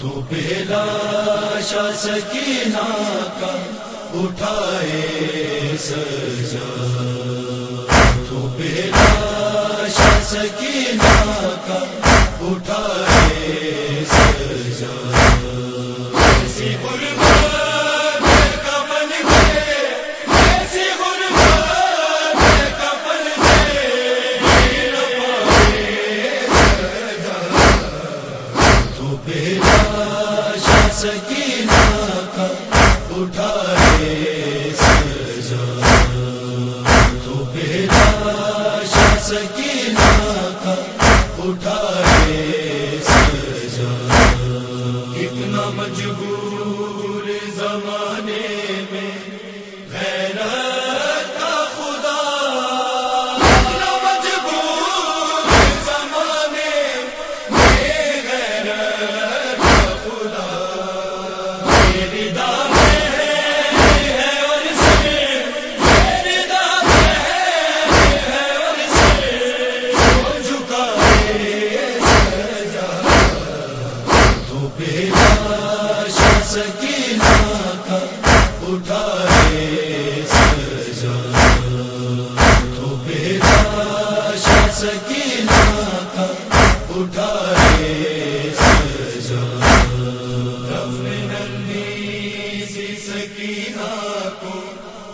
تو بلا شا سکینہ کا اٹھائے سجا۔ تو بلا شا سکینہ کا اٹھائے سکینہ کا اٹھائے سجا۔ کو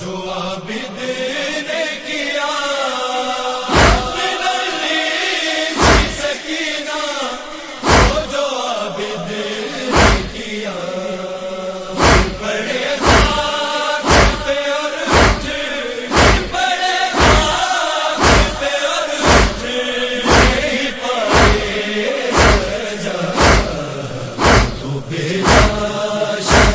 جو عابد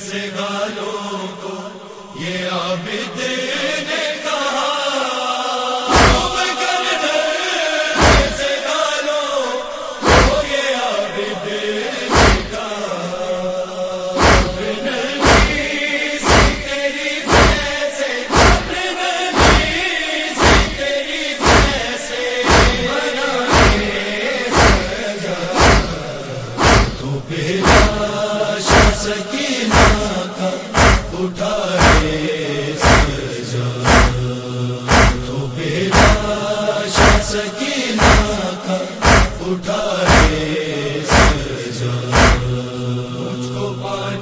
سے گالوں کو یہ عابد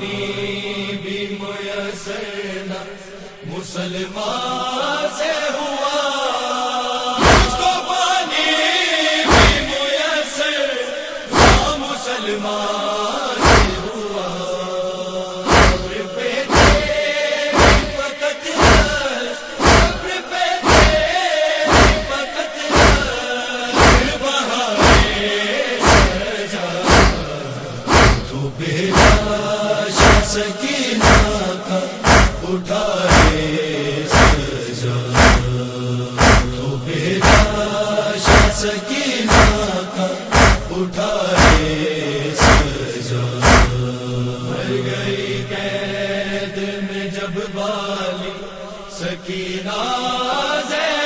روحانی بھی میسر نہ مسلمان سے ہوا۔ اس بھی میسر نہ مسلمان۔ سکینہ کا اٹھائے سجا۔ گئی قید میں جب بالی سکینہ زیر